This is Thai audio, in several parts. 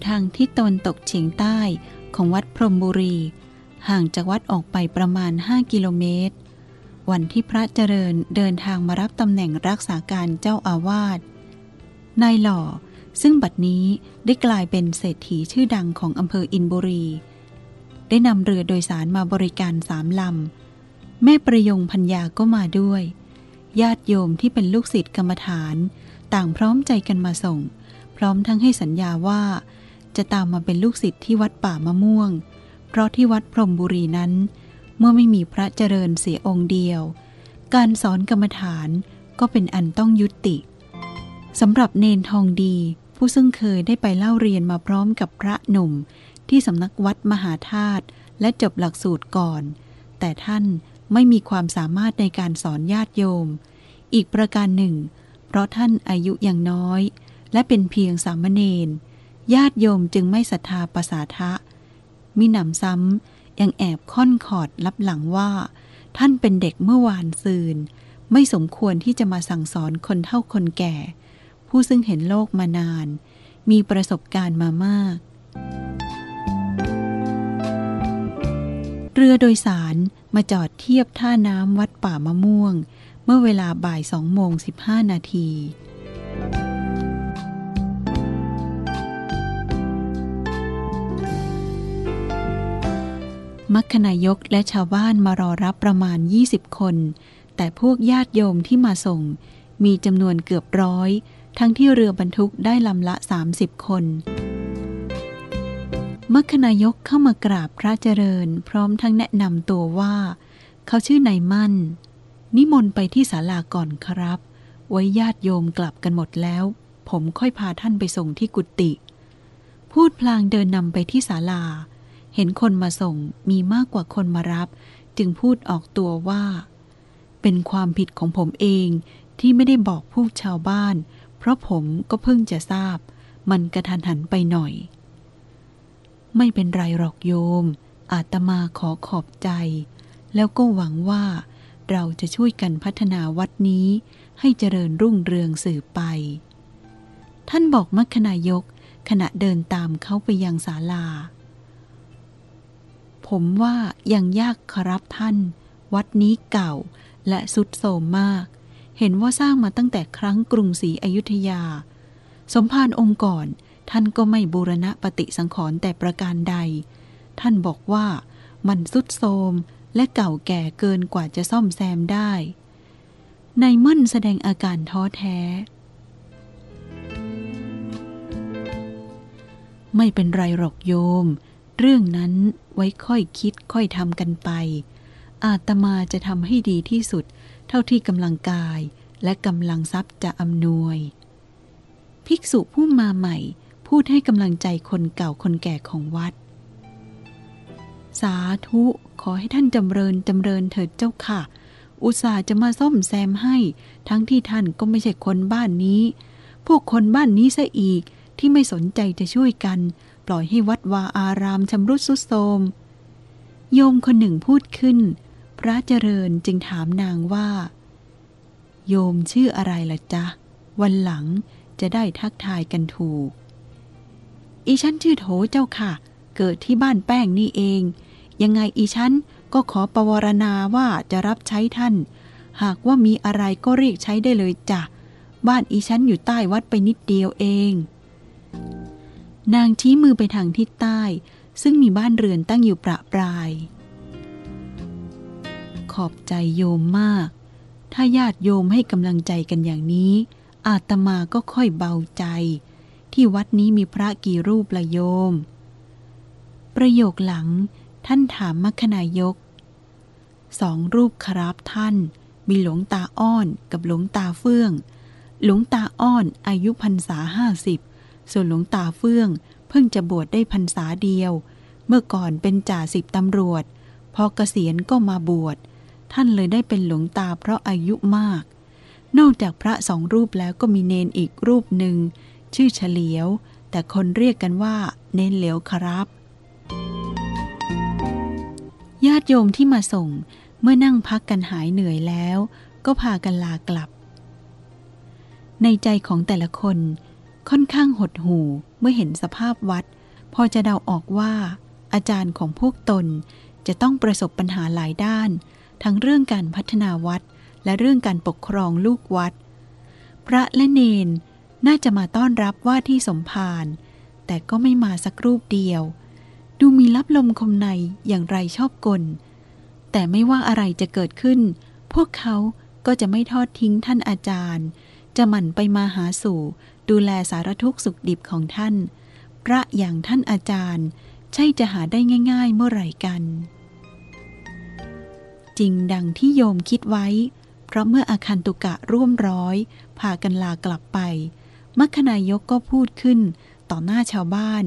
ู่ทางทิศตะวันตกเฉียงใต้ของวัดพรหมบุรี ห่างจากวัดออกไปประมาณ 5 กิโลเมตร วันที่พระเจริญเดินทางมารับตำแหน่งรักษาการเจ้าอาวาสนายหล่อซึ่งบัดนี้ได้กลายเป็นเศรษฐีชื่อดังของอำเภออินบุรี ได้นำเรือโดยสารมาบริการสามลำ แม่ประยงพัญญาก็มาด้วย ญาติโยมที่เป็นลูกศิษย์กรรมฐาน ต่างพร้อมใจกันมาส่ง พร้อมทั้งให้สัญญาว่า จะตามมาเป็นลูกศิษย์ที่วัดป่ามะม่วง เพราะที่วัดพรมบุรีนั้น เมื่อไม่มีพระเจริญเสียองค์เดียว การสอนกรรมฐานก็เป็นอันต้องยุติสำหรับเนนทองดีผู้ซึ่งเคยได้ไปเล่าเรียนมาพร้อมกับพระหนุ่ม ที่สำนักวัดมหาธาตุและจบหลักสูตรก่อน แต่ท่านไม่มีความสามารถในการสอนญาติโยม อีกประการหนึ่ง เพราะท่านอายุยังน้อย และเป็นเพียงสามเณร ญาติโยมจึงไม่ศรัทธาประสาทะ มิหนำซ้ำยังแอบค่อนขอดลับหลังว่า ท่านเป็นเด็กเมื่อวานซืน ไม่สมควรที่จะมาสั่งสอนคนเท่าคนแก่ ผู้ซึ่งเห็นโลกมานาน มีประสบการณ์มามาก เรือโดยสารมาจอดเทียบท่าน้ำวัดป่ามะม่วง เมื่อเวลาบ่ายสองโมงสิบห้านาที มัคคณายกและชาวบ้านมารอรับประมาณ 20 คน แต่พวกญาติโยมที่มาส่ง มีจำนวนเกือบร้อย ทั้งที่เรือบรรทุกได้ลำละ 30 คนมัคคณายกเข้ามากราบพระเจริญ พร้อมทั้งแนะนำตัวว่า เขาชื่อนายมั่น นิมนต์ไปที่ศาลาก่อนครับ ไว้ญาติโยมกลับกันหมดแล้ว ผมค่อยพาท่านไปส่งที่กุฏิพูดพลางเดินนำไปที่ศาลา เห็นคนมาส่งมีมากกว่าคนมารับ จึงพูดออกตัวว่า เป็นความผิดของผมเองที่ไม่ได้บอกพวกชาวบ้าน เพราะผมก็เพิ่งจะทราบ มันกระทันหันไปหน่อย ไม่เป็นไรหรอกโยม อาตมาขอขอบใจ แล้วก็หวังว่า เราจะช่วยกันพัฒนาวัดนี้ ให้เจริญรุ่งเรืองสืบไป ท่านบอกมัคคณายกขณะเดินตามเขาไปยังศาลา ผมว่ายังยากครับท่าน วัดนี้เก่าและสุดโทรมมาก เห็นว่าสร้างมาตั้งแต่ครั้งกรุงศรีอยุธยา สมภารองค์ก่อนท่านก็ไม่บูรณะปฏิสังขรณ์แต่ประการใด ท่านบอกว่ามันสุดโทรมและเก่าแก่เกินกว่าจะซ่อมแซมได้นายมั่นแสดงอาการท้อแท้ ไม่เป็นไรหรอกโยม เรื่องนั้นไว้ค่อยคิดค่อยทำกันไป อาตมาจะทำให้ดีที่สุด เท่าที่กำลังกายและกำลังทรัพย์จะอำนวย ภิกษุผู้มาใหม่ พูดให้กำลังใจคนเก่าคนแก่ของวัด สาธุขอให้ท่านจำเริญจำเริญเถิดเจ้าค่ะ อุตส่าห์จะมาซ่อมแซมให้ ทั้งที่ท่านก็ไม่ใช่คนบ้านนี้ พวกคนบ้านนี้ซะอีกที่ไม่สนใจจะช่วยกัน ปล่อยให้วัดวาอารามชำรุดสุดโทรมโยมคนหนึ่งพูดขึ้น พระเจริญจึงถามนางว่า โยมชื่ออะไรล่ะจ๊ะ วันหลังจะได้ทักทายกันถูก อีฉันชื่อโถเจ้าค่ะ เกิดที่บ้านแป้งนี่เอง ยังไงอีฉันก็ขอประวรณาว่าจะรับใช้ท่าน หากว่ามีอะไรก็เรียกใช้ได้เลยจ้ะ บ้านอีฉันอยู่ใต้วัดไปนิดเดียวเอง นางชี้มือไปทางทิศใต้ ซึ่งมีบ้านเรือนตั้งอยู่ประปราย ขอบใจโยมมาก ถ้าญาติโยมให้กำลังใจกันอย่างนี้ อาตมาก็ค่อยเบาใจ ที่วัดนี้มีพระกี่รูปละโยม ประโยคหลังท่านถามมัคคณายก สองรูปครับท่าน มีหลวงตาอ้อนกับหลวงตาเฟื่อง หลวงตาอ้อนอายุพรรษาห้าสิบ ส่วนหลวงตาเฟื่อง เพิ่งจะบวชได้พรรษาเดียว เมื่อก่อนเป็นจ่าสิบตำรวจ พอเกษียณก็มาบวช ท่านเลยได้เป็นหลวงตาเพราะอายุมาก นอกจากพระสองรูปแล้วก็มีเนนอีกรูปหนึ่ง ชื่อเฉลียว แต่คนเรียกกันว่า เนนเหลียวครับ ญาติโยมที่มาส่งเมื่อนั่งพักกันหายเหนื่อยแล้ว ก็พากันลากลับ ในใจของแต่ละคน ค่อนข้างหดหู่เมื่อเห็นสภาพวัด พอจะเดาออกว่า อาจารย์ของพวกตนจะต้องประสบปัญหาหลายด้าน ทั้งเรื่องการพัฒนาวัด และเรื่องการปกครองลูกวัด พระและเนนน่าจะมาต้อนรับว่าที่สมภารแต่ก็ไม่มาสักรูปเดียว ดูมีลับลมคมในอย่างไรชอบกล แต่ไม่ว่าอะไรจะเกิดขึ้น พวกเขาก็จะไม่ทอดทิ้งท่านอาจารย์ จะหมั่นไปมาหาสู่ ดูแลสารทุกข์สุขดิบของท่าน พระอย่างท่านอาจารย์ ใช่จะหาได้ง่าย ๆ เมื่อไหร่กัน จริงดังที่โยมคิดไว้ เพราะเมื่ออาคันตุกะร่วมร้อย พากันลากลับไป มัคคณายกก็พูดขึ้น ต่อหน้าชาวบ้าน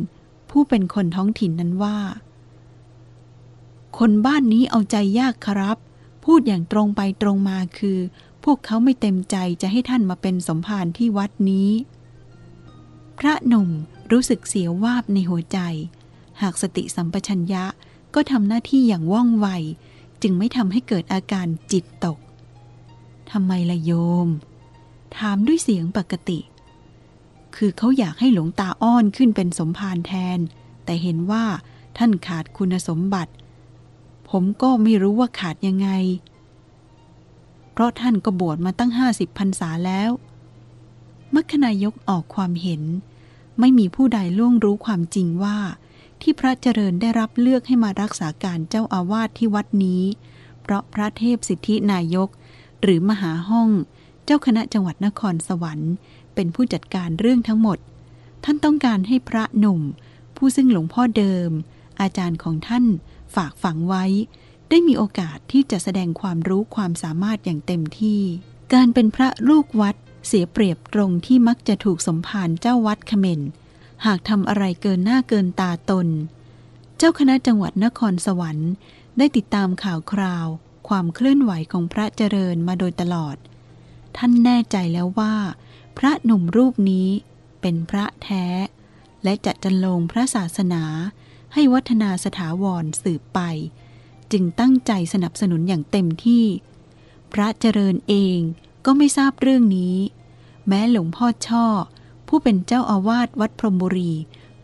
ผู้เป็นคนท้องถิ่นนั้นว่า คนบ้านนี้เอาใจยากครับ พูดอย่างตรงไปตรงมาคือ พวกเขาไม่เต็มใจจะให้ท่านมาเป็นสมภารที่วัดนี้ พระหนุ่มรู้สึกเสียวาบในหัวใจ หากสติสัมปชัญญะก็ทำหน้าที่อย่างว่องไว จึงไม่ทำให้เกิดอาการจิตตกทำไมละโยม ถามด้วยเสียงปกติ คือเขาอยากให้หลวงตาอ้อนขึ้นเป็นสมภารแทน แต่เห็นว่าท่านขาดคุณสมบัติ ผมก็ไม่รู้ว่าขาดยังไง เพราะท่านก็บวชมาตั้งห้าสิบพรรษาแล้วมัคคายกออกความเห็น ไม่มีผู้ใดล่วงรู้ความจริงว่า ที่พระเจริญได้รับเลือกให้มารักษาการเจ้าอาวาสที่วัดนี้ เพราะพระเทพสิทธินายก หรือมหาห้อง เจ้าคณะจังหวัดนครสวรรค์ เป็นผู้จัดการเรื่องทั้งหมด ท่านต้องการให้พระหนุ่ม ผู้ซึ่งหลวงพ่อเดิม อาจารย์ของท่านฝากฝังไว้ ได้มีโอกาสที่จะแสดงความรู้ความสามารถอย่างเต็มที่ การเป็นพระลูกวัดเสียเปรียบตรงที่มักจะถูกสมภารเจ้าวัดเขมนหากทำอะไรเกินหน้าเกินตาตน เจ้าคณะจังหวัดนครสวรรค์ ได้ติดตามข่าวคราว ความเคลื่อนไหวของพระเจริญมาโดยตลอด ท่านแน่ใจแล้วว่า พระหนุ่มรูปนี้เป็นพระแท้ และจะจันลงพระศาสนาให้วัฒนาสถาวรสืบไป จึงตั้งใจสนับสนุนอย่างเต็มที่ พระเจริญเองก็ไม่ทราบเรื่องนี้ แม้หลวงพ่อช่อ ผู้เป็นเจ้าอาวาสวัดพรมบุรี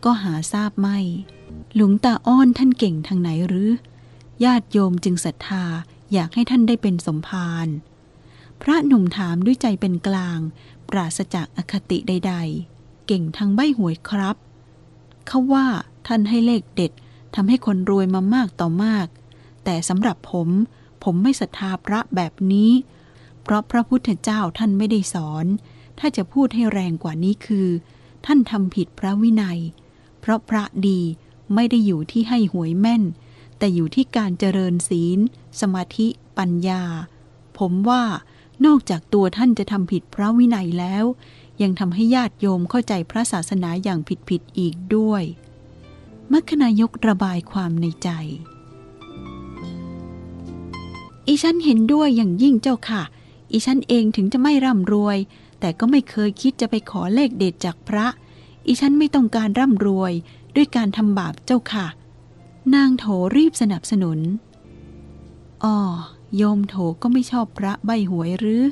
ก็หาทราบไม่ หลวงตาอ้อนท่านเก่งทางไหนหรือ ญาติโยมจึงศรัทธาอยากให้ท่านได้เป็นสมภารพระหนุ่มถามด้วยใจเป็นกลาง ปราศจากอคติใด ๆ เก่งทางใบหวยครับ เขาว่าท่านให้เลขเด็ดทำให้คนรวยมามากต่อมาก แต่สำหรับผม ผมไม่ศรัทธาพระแบบนี้ เพราะพระพุทธเจ้าท่านไม่ได้สอน ถ้าจะพูดให้แรงกว่านี้คือ ท่านทำผิดพระวินัย เพราะพระดีไม่ได้อยู่ที่ให้หวยแม่น แต่อยู่ที่การเจริญศีล สมาธิ ปัญญา ผมว่านอกจากตัวท่านจะทำผิดพระวินัยแล้ว ยังทำให้ญาติโยมเข้าใจพระศาสนาอย่างผิดๆอีกด้วย มัคคณายกระบายความในใจ อีฉันเห็นด้วยอย่างยิ่งเจ้าค่ะ อีฉันเองถึงจะไม่ร่ำรวย แต่ก็ไม่เคยคิดจะไปขอเลขเด็ดจากพระ อีฉันไม่ต้องการร่ำรวยด้วยการทำบาปเจ้าค่ะ นางโถรีบสนับสนุนอ๋อโยมโถก็ไม่ชอบพระใบหวยหรือ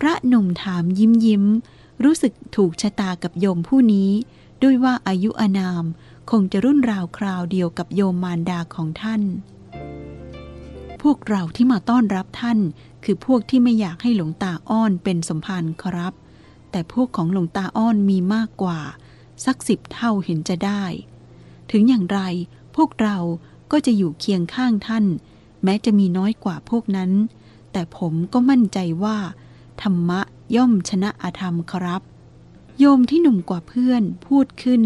พระหนุ่มถามยิ้มยิ้ม รู้สึกถูกชะตากับโยมผู้นี้ ด้วยว่าอายุอานาม คงจะรุ่นราวคราวเดียวกับโยมมารดาของท่าน พวกเราที่มาต้อนรับท่าน คือพวกที่ไม่อยากให้หลวงตาอ้อนเป็นสมภารครับ แต่พวกของหลวงตาอ้อนมีมากกว่า สักสิบเท่าเห็นจะได้ ถึงอย่างไรพวกเราก็จะอยู่เคียงข้างท่าน แม้จะมีน้อยกว่าพวกนั้น แต่ผมก็มั่นใจว่า ธรรมะย่อมชนะอาธรรมครับ โยมที่หนุ่มกว่าเพื่อนพูดขึ้น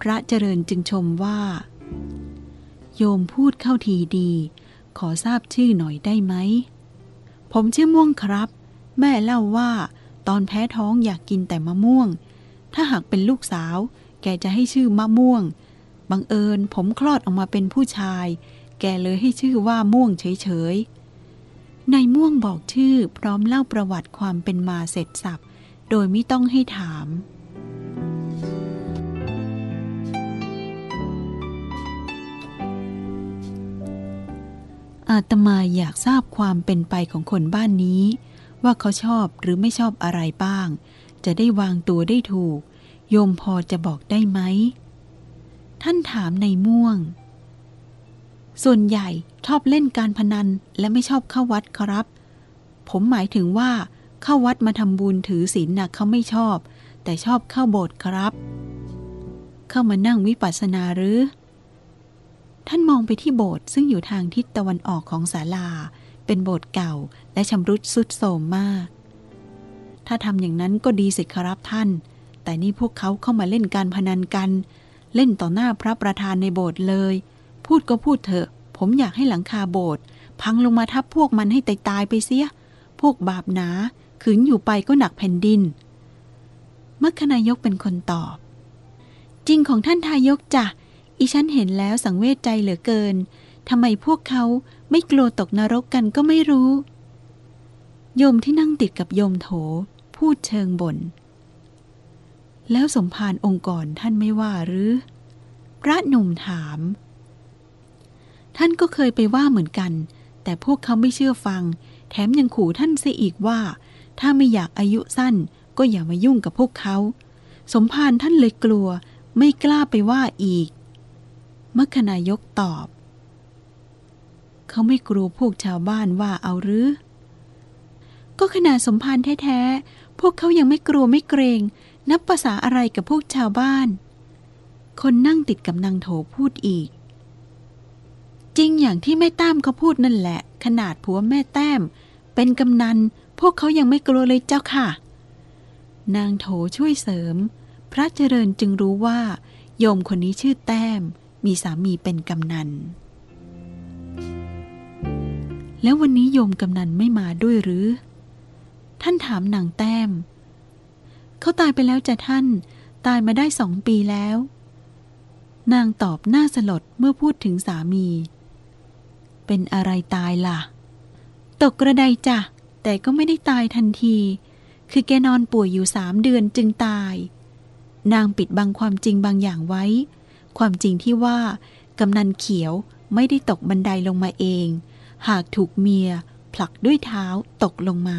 พระเจริญจึงชมว่า โยมพูดเข้าทีดี ขอทราบชื่อหน่อยได้ไหม ผมชื่อม่วงครับ แม่เล่าว่าตอนแพ้ท้องอยากกินแต่มะม่วง ถ้าหากเป็นลูกสาว แกจะให้ชื่อมะม่วง บังเอิญผมคลอดออกมาเป็นผู้ชาย แกเลยให้ชื่อว่าม่วงเฉยๆในม่วงบอกชื่อพร้อมเล่าประวัติความเป็นมาเสร็จสับ โดยไม่ต้องให้ถาม อาตมาอยากทราบความเป็นไปของคนบ้านนี้ ว่าเขาชอบหรือไม่ชอบอะไรบ้าง จะได้วางตัวได้ถูก โยมพอจะบอกได้ไหม ท่านถามในม่วง ส่วนใหญ่ชอบเล่นการพนันและไม่ชอบเข้าวัดครับ ผมหมายถึงว่าเข้าวัดมาทำบุญถือศีลนะเขาไม่ชอบ แต่ชอบเข้าโบสถ์ครับ เข้ามานั่งวิปัสสนาหรือ ท่านมองไปที่โบสถ์ซึ่งอยู่ทางทิศตะวันออกของศาลา เป็นโบสถ์เก่าและชำรุดสุดโทรมมาก ถ้าทำอย่างนั้นก็ดีสิครับท่าน แต่นี่พวกเขาเข้ามาเล่นการพนันกัน เล่นต่อหน้าพระประธานในโบสถ์เลย พูดก็พูดเถอะ ผมอยากให้หลังคาโบสถ์พังลงมาทับพวกมันให้ตายตายๆไปเสีย พวกบาปหนาขืนอยู่ไปก็หนักแผ่นดินมัคคนายกเป็นคนตอบ จริงของท่านทายกจ้ะ อีฉันเห็นแล้วสังเวชใจเหลือเกินทำไมพวกเขาไม่กลัวตกนรกกันก็ไม่รู้ โยมที่นั่งติดกับโยมโถ พูดเชิงบน่น แล้วสมภารองค์กรท่านไม่ว่าหรือ พระหนุ่มถาม ท่านก็เคยไปว่าเหมือนกัน แต่พวกเขาไม่เชื่อฟัง แถมยังขู่ท่านเสียอีกว่า ถ้าไม่อยากอายุสั้นก็อย่ามายุ่งกับพวกเขา สมภารท่านเลยกลัว ไม่กล้าไปว่าอีก มัคคนายกตอบ เขาไม่กลัวพวกชาวบ้านว่าเอาหรือ ก็ขนาดสมภารแท้ๆ พวกเขายังไม่กลัวไม่เกรง นับภาษาอะไรกับพวกชาวบ้าน คนนั่งติดกับนางโถพูดอีก จริงอย่างที่แม่แต้มเขาพูดนั่นแหละ ขนาดผัวแม่แต้ม เป็นกำนัน พวกเขายังไม่กลัวเลยเจ้าค่ะ นางโถช่วยเสริม พระเจริญจึงรู้ว่า โยมคนนี้ชื่อแต้ม มีสามีเป็นกำนัน แล้ววันนี้โยมกำนันไม่มาด้วยหรือ ท่านถามนางแต้ม เขาตายไปแล้วจ้ะท่าน ตายมาได้สองปีแล้ว นางตอบหน้าสลดเมื่อพูดถึงสามี เป็นอะไรตายล่ะ ตกกระไดจ้ะ แต่ก็ไม่ได้ตายทันที คือแกนอนป่วยอยู่สามเดือนจึงตายนางปิดบังความจริงบางอย่างไว้ ความจริงที่ว่ากำนันเขียวไม่ได้ตกบันไดลงมาเอง หากถูกเมียผลักด้วยเท้าตกลงมา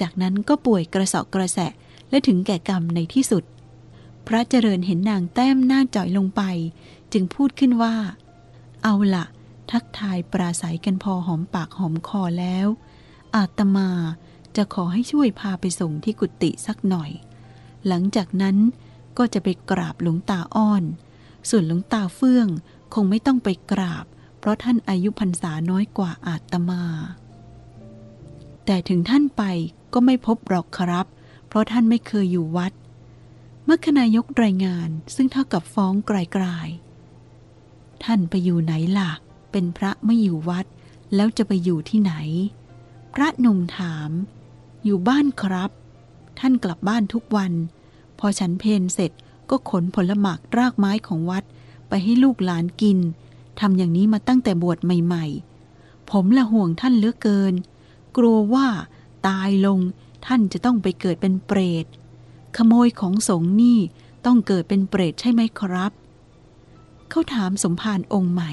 จากนั้นก็ป่วยกระสอบกระแสะและถึงแก่กรรมในที่สุด พระเจริญเห็นนางแต้มหน้าจ่อยลงไป จึงพูดขึ้นว่า เอาละทักทายปราศัยกันพอหอมปากหอมคอแล้ว อาตมาจะขอให้ช่วยพาไปส่งที่กุฏิสักหน่อย หลังจากนั้นก็จะไปกราบหลวงตาอ้อน ส่วนหลวงตาเฟื่องคงไม่ต้องไปกราบ เพราะท่านอายุพรรษาน้อยกว่าอาตมา แต่ถึงท่านไปก็ไม่พบหรอกครับ เพราะท่านไม่เคยอยู่วัด เมื่อคนายกรายงานซึ่งเท่ากับฟ้องไกลๆ ท่านไปอยู่ไหนล่ะ เป็นพระไม่อยู่วัด แล้วจะไปอยู่ที่ไหน พระหนุ่มถาม อยู่บ้านครับ ท่านกลับบ้านทุกวัน พอฉันเพนเสร็จ ก็ขนผลหมากรากไม้ของวัดไปให้ลูกหลานกินทำอย่างนี้มาตั้งแต่บวชใหม่ ๆ ผมละห่วงท่านเหลือเกิน กลัวว่าตายลงท่านจะต้องไปเกิดเป็นเปรต ขโมยของสงนี่ต้องเกิดเป็นเปรตใช่ไหมครับ เขาถามสมภารองค์ใหม่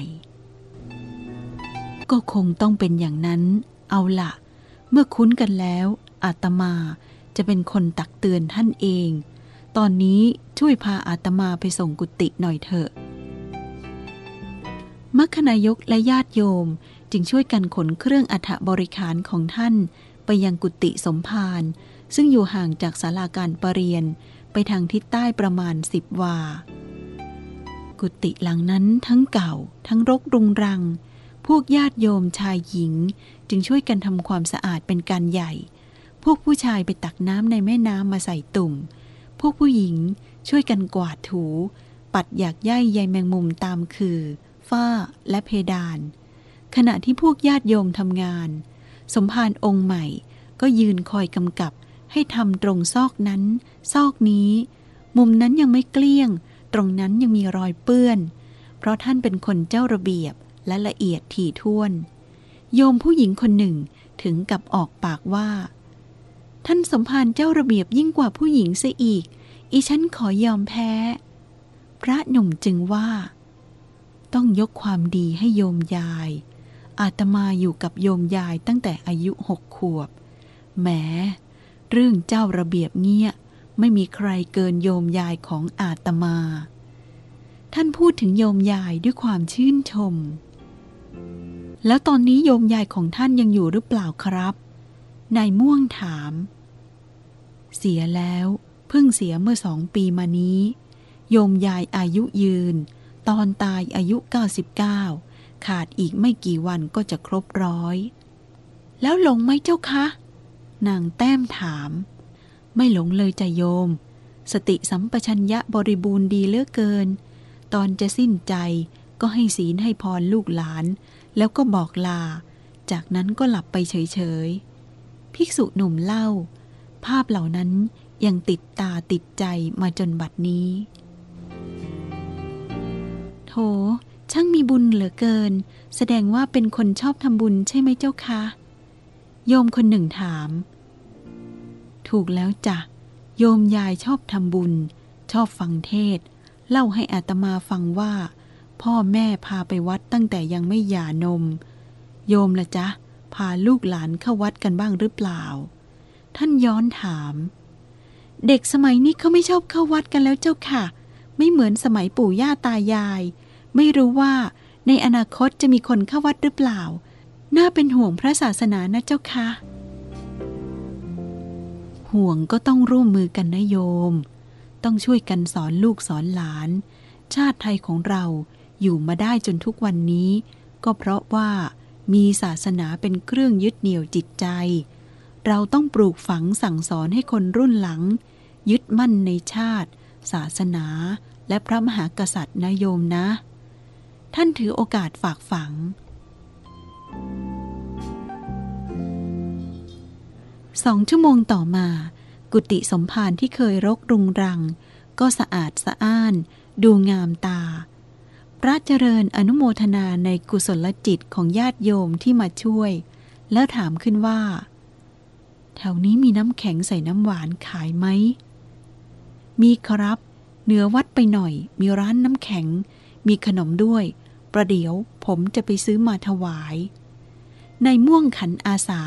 ก็คงต้องเป็นอย่างนั้น เอาละเมื่อคุ้นกันแล้ว อาตมาจะเป็นคนตักเตือนท่านเอง ตอนนี้ช่วยพาอาตมาไปส่งกุฏิหน่อยเถอะมัคคนายกและญาติโยมจึงช่วยกันขนเครื่องอัฐบริขารของท่านไปยังกุฏิสมภารซึ่งอยู่ห่างจากศาลาการประเรียนไปทางทิศใต้ประมาณสิบวา กุฏิหลังนั้นทั้งเก่า ทั้งรกรุงรัง พวกญาติโยมชายหญิงจึงช่วยกันทำความสะอาดเป็นการใหญ่ พวกผู้ชายไปตักน้ำในแม่น้ำมาใส่ตุ่ม พวกผู้หญิงช่วยกันกวาดถู ปัดอยากย่ายใยแมงมุมตามคือ ฝ้าและเพดาน ขณะที่พวกญาติโยมทำงาน สมภารองค์ใหม่ก็ยืนคอยกำกับให้ทำตรงซอกนั้น ซอกนี้ มุมนั้นยังไม่เกลี้ยง ตรงนั้นยังมีรอยเปื้อน เพราะท่านเป็นคนเจ้าระเบียบและละเอียดถี่ถ้วน โยมผู้หญิงคนหนึ่งถึงกับออกปากว่า ท่านสมภารเจ้าระเบียบยิ่งกว่าผู้หญิงเสียอีก อีฉันขอยอมแพ้ พระหนุ่มจึงว่า ต้องยกความดีให้โยมยาย อาตมาอยู่กับโยมยายตั้งแต่อายุหกขวบ แหม เรื่องเจ้าระเบียบเงี้ย ไม่มีใครเกินโยมยายของอาตมา ท่านพูดถึงโยมยายด้วยความชื่นชม แล้วตอนนี้โยมยายของท่านยังอยู่หรือเปล่าครับ นายม่วงถาม เสียแล้วเพิ่งเสียเมื่อสองปีมานี้ โยมยายอายุยืน ตอนตายอายุ 99 ขาดอีกไม่กี่วันก็จะครบร้อย แล้วหลงไหมเจ้าคะ นางแต้มถาม ไม่หลงเลยจะโยม สติสัมปชัญญะบริบูรณ์ดีเลือกเกิน ตอนจะสิ้นใจก็ให้ศีลให้พรลูกหลาน แล้วก็บอกลา จากนั้นก็หลับไปเฉยๆ ภิกษุหนุ่มเล่า ภาพเหล่านั้นยังติดตาติดใจมาจนบัดนี้ โถ ช่างมีบุญเหลือเกิน แสดงว่าเป็นคนชอบทำบุญใช่ไหมเจ้าคะ โยมคนหนึ่งถาม ถูกแล้วจ้ะ โยมยายชอบทำบุญ ชอบฟังเทศ เล่าให้อาตมาฟังว่า พ่อแม่พาไปวัดตั้งแต่ยังไม่หย่านม โยมละจ๊ะ พาลูกหลานเข้าวัดกันบ้างหรือเปล่า ท่านย้อนถาม เด็กสมัยนี้เขาไม่ชอบเข้าวัดกันแล้วเจ้าค่ะ ไม่เหมือนสมัยปู่ย่าตายาย ไม่รู้ว่าในอนาคตจะมีคนเข้าวัดหรือเปล่า น่าเป็นห่วงพระศาสนานะเจ้าค่ะ ห่วงก็ต้องร่วมมือกันนะโยม ต้องช่วยกันสอนลูกสอนหลาน ชาติไทยของเราอยู่มาได้จนทุกวันนี้ ก็เพราะว่า มีศาสนาเป็นเครื่องยึดเหนี่ยวจิตใจ เราต้องปลูกฝังสั่งสอนให้คนรุ่นหลัง ยึดมั่นในชาติ ศาสนา และพระมหากษัตริย์นะโยมนะ ท่านถือโอกาสฝากฝัง สองชั่วโมงต่อมา กุฏิสมภารที่เคยรกรุงรัง ก็สะอาดสะอ้าน ดูงามตา พระเจริญอนุโมทนาในกุศลจิตของญาติโยมที่มาช่วย แล้วถามขึ้นว่า แถวนี้มีน้ำแข็งใส่น้ำหวานขายไหม มีครับ เหนือวัดไปหน่อย มีร้านน้ำแข็ง มีขนมด้วย ประเดี๋ยวผมจะไปซื้อมาถวาย ในม่วงขันอาสา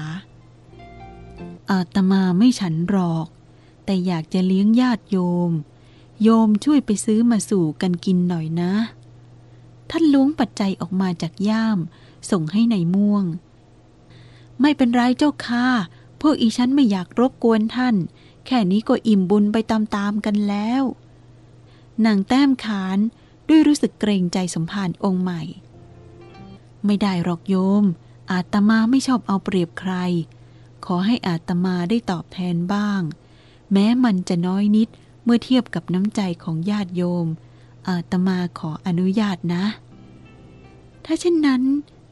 อาตมาไม่ฉันหรอก แต่อยากจะเลี้ยงญาติโยม โยมช่วยไปซื้อมาสู่กันกินหน่อยนะ ท่านล้วงปัจจัยออกมาจากย่าม ส่งให้ในายม่วง ไม่เป็นไรเจ้าค่ะพวกอีฉันไม่อยากรบกวนท่าน แค่นี้ก็อิ่มบุญไปตามๆกันแล้วนางแต้มขานด้วยรู้สึกเกรงใจสมภารองค์ใหม่ ไม่ได้หรอกโยม อาตมาไม่ชอบเอาเปรียบใคร ขอให้อาตมาได้ตอบแทนบ้าง แม้มันจะน้อยนิดเมื่อเทียบกับน้ำใจของญาติโยม อาตมาขออนุญาตนะ ถ้าเช่นนั้น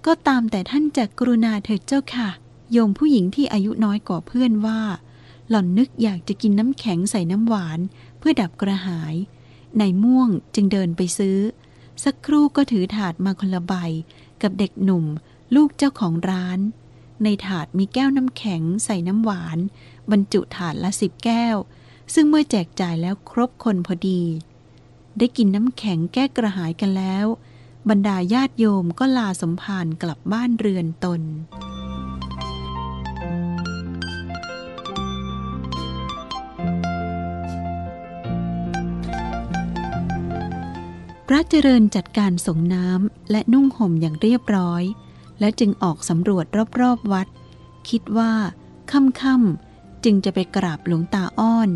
ก็ตามแต่ท่านจากกรุณาเถิดเจ้าค่ะ โยมผู้หญิงที่อายุน้อยกว่าเพื่อนว่า หล่อนนึกอยากจะกินน้ำแข็งใส่น้ำหวาน เพื่อดับกระหาย ในม่วงจึงเดินไปซื้อ สักครู่ก็ถือถาดมาคนละใบ กับเด็กหนุ่ม ลูกเจ้าของร้าน ในถาดมีแก้วน้ำแข็งใส่น้ำหวาน บรรจุถาดละสิบแก้ว ซึ่งเมื่อแจกจ่ายแล้วครบคนพอดี ได้กินน้ำแข็งแก้กระหายกันแล้ว บรรดาญาติโยมก็ลาสมภารกลับบ้านเรือนตน พระเจริญจัดการส่งน้ำและนุ่งห่มอย่างเรียบร้อย แล้วจึงออกสำรวจรอบๆวัด คิดว่าค่ำๆจึงจะไปกราบหลวงตาอ้อน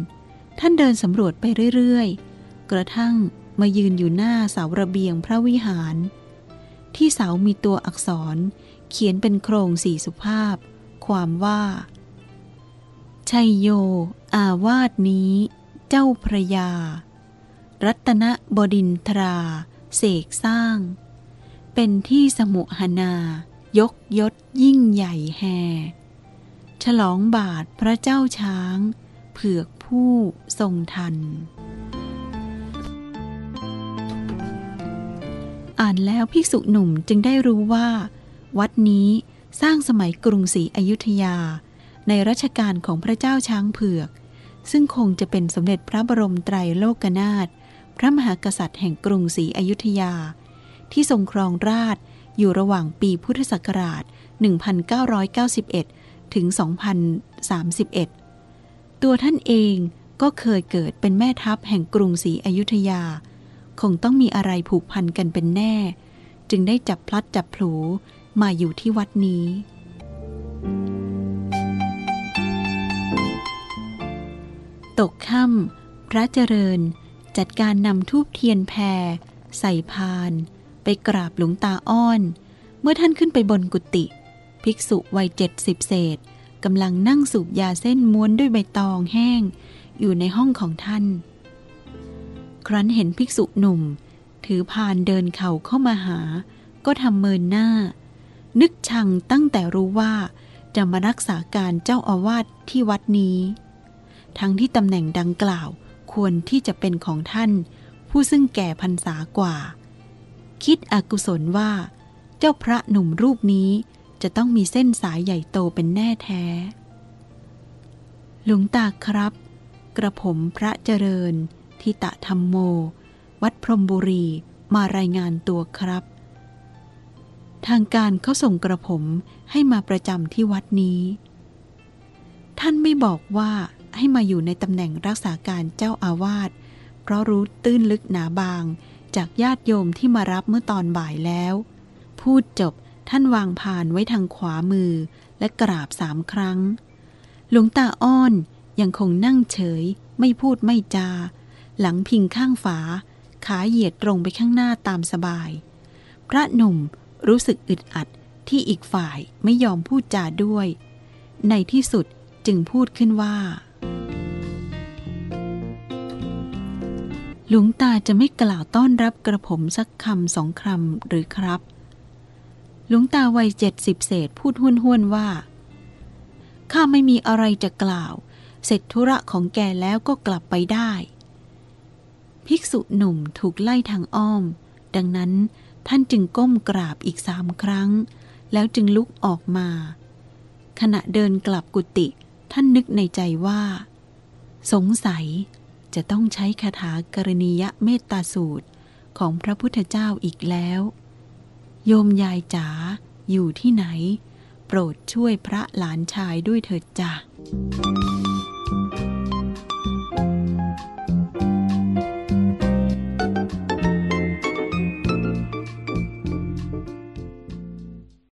ท่านเดินสำรวจไปเรื่อยๆ กระทั่ง มายืนอยู่หน้าเสาระเบียงพระวิหาร ที่เสามีตัวอักษรเขียนเป็นโครงสี่สุภาพ ความว่า ชัยโย อาวาสนี้ เจ้าพระยา รัตนบดินทรา เสกสร้าง เป็นที่สมุหนา ยกยศยิ่งใหญ่แห่ฉลองบาทพระเจ้าช้าง เผือกผู้ทรงทัน อ่านแล้วภิกษุหนุ่มจึงได้รู้ว่า วัดนี้สร้างสมัยกรุงศรีอยุธยา ในรัชกาลของพระเจ้าช้างเผือก ซึ่งคงจะเป็นสมเด็จพระบรมไตรโลกนาถพระมหากษัตริย์แห่งกรุงศรีอยุธยา ที่ทรงครองราชอยู่ระหว่างปีพุทธศักราช 1991 ถึง 2031 ตัวท่านเองก็เคยเกิดเป็นแม่ทัพแห่งกรุงศรีอยุธยา คงต้องมีอะไรผูกพันกันเป็นแน่ จึงได้จับพลัดจับผลูมาอยู่ที่วัดนี้ ตกค่ำพระเจริญจัดการนำทูบเทียนแพร ใส่พาน ไปกราบหลวงตาอ้อน เมื่อท่านขึ้นไปบนกุฏิภิกษุวัยเจ็ดสิบเศษกำลังนั่งสูบยาเส้นม้วนด้วยใบตองแห้ง อยู่ในห้องของท่าน ครั้นเห็นภิกษุหนุ่ม ถือพานเดินเข่าเข้ามาหา ก็ทำเมินหน้า นึกชังตั้งแต่รู้ว่าจะมารักษาการเจ้าอาวาสที่วัดนี้ ทั้งที่ตำแหน่งดังกล่าวควรที่จะเป็นของท่าน ผู้ซึ่งแก่พรรษากว่า คิดอกุศลว่า เจ้าพระหนุ่มรูปนี้จะต้องมีเส้นสายใหญ่โตเป็นแน่แท้ หลวงตาครับ กระผมพระเจริญ ทิตะธรรมโม วัดพรมบุรีมารายงานตัวครับ ทางการเขาส่งกระผมให้มาประจำที่วัดนี้ ท่านไม่บอกว่าให้มาอยู่ในตำแหน่งรักษาการเจ้าอาวาส เพราะรู้ตื้นลึกหนาบางจากญาติโยมที่มารับเมื่อตอนบ่ายแล้ว พูดจบท่านวางผ่านไว้ทางขวามือและกราบสามครั้ง หลวงตาอ้อนยังคงนั่งเฉยไม่พูดไม่จา หลังพิงข้างฝา ขาเหยียดตรงไปข้างหน้าตามสบาย พระหนุ่มรู้สึกอึดอัดที่อีกฝ่ายไม่ยอมพูดจาด้วย ในที่สุดจึงพูดขึ้นว่า หลวงตาจะไม่กล่าวต้อนรับกระผมสักคำสองคำหรือครับ หลวงตาวัยเจ็ดสิบเศษพูดห้วนห้วนว่า ข้าไม่มีอะไรจะกล่าว เสร็จธุระของแกแล้วก็กลับไปได้ ภิกษุหนุ่มถูกไล่ทางอ้อม ดังนั้นท่านจึงก้มกราบอีกสามครั้ง แล้วจึงลุกออกมา ขณะเดินกลับกุฏิท่านนึกในใจว่า สงสัยจะต้องใช้คาถากรณียเมตตาสูตรของพระพุทธเจ้าอีกแล้ว โยมยายจ๋าอยู่ที่ไหน โปรดช่วยพระหลานชายด้วยเถิดจ้ะ